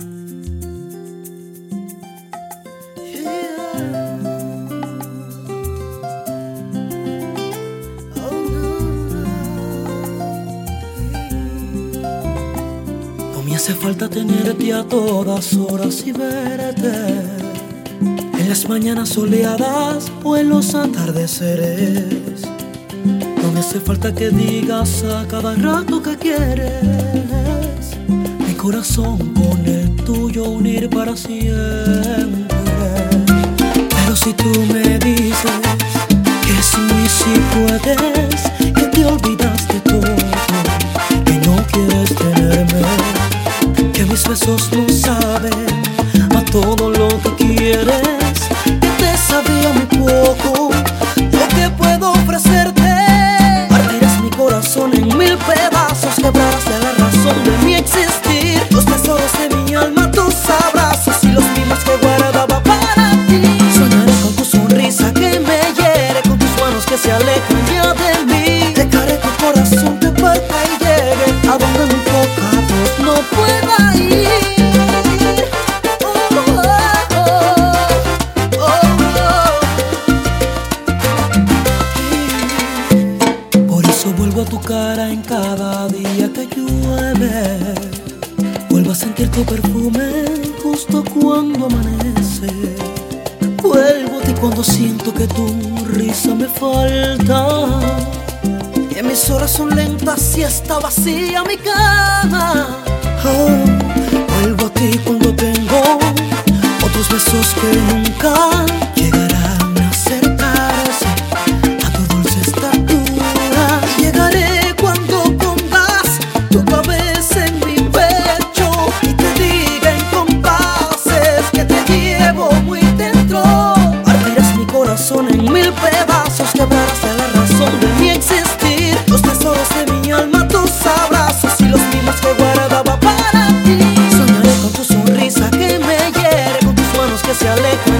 No me hace falta tenerte a todas horas y verte en las mañanas soleadas o en los atardeceres. No me hace falta que digas a cada rato que quieres corazón con el tuyo unir para siempre. Pero si tú me dices que mí sí puedes, que te olvidas de todo, que no quieres tenerme, que mis besos no saben a todo lo que quieres, que te sabía muy poco que ya de. Dejaré que tu corazón te parta y llegue a donde muy pocos no pueda ir. Vuelvo a tu cara en cada día que llueve. Vuelvo a sentir tu perfume justo cuando amanece. Vuelvo ti cuando siento que tu risa me falta. Que mis horas son lentas y está vacía mi cama. Oh, vuelvo a ti cuando tengo otros besos que nunca quebrarse la razón de mi existir. Los tesoros de mi alma, tus abrazos y los mismos que guardaba para ti. Soñaré con tu sonrisa que me hiere, con tus manos que se alejan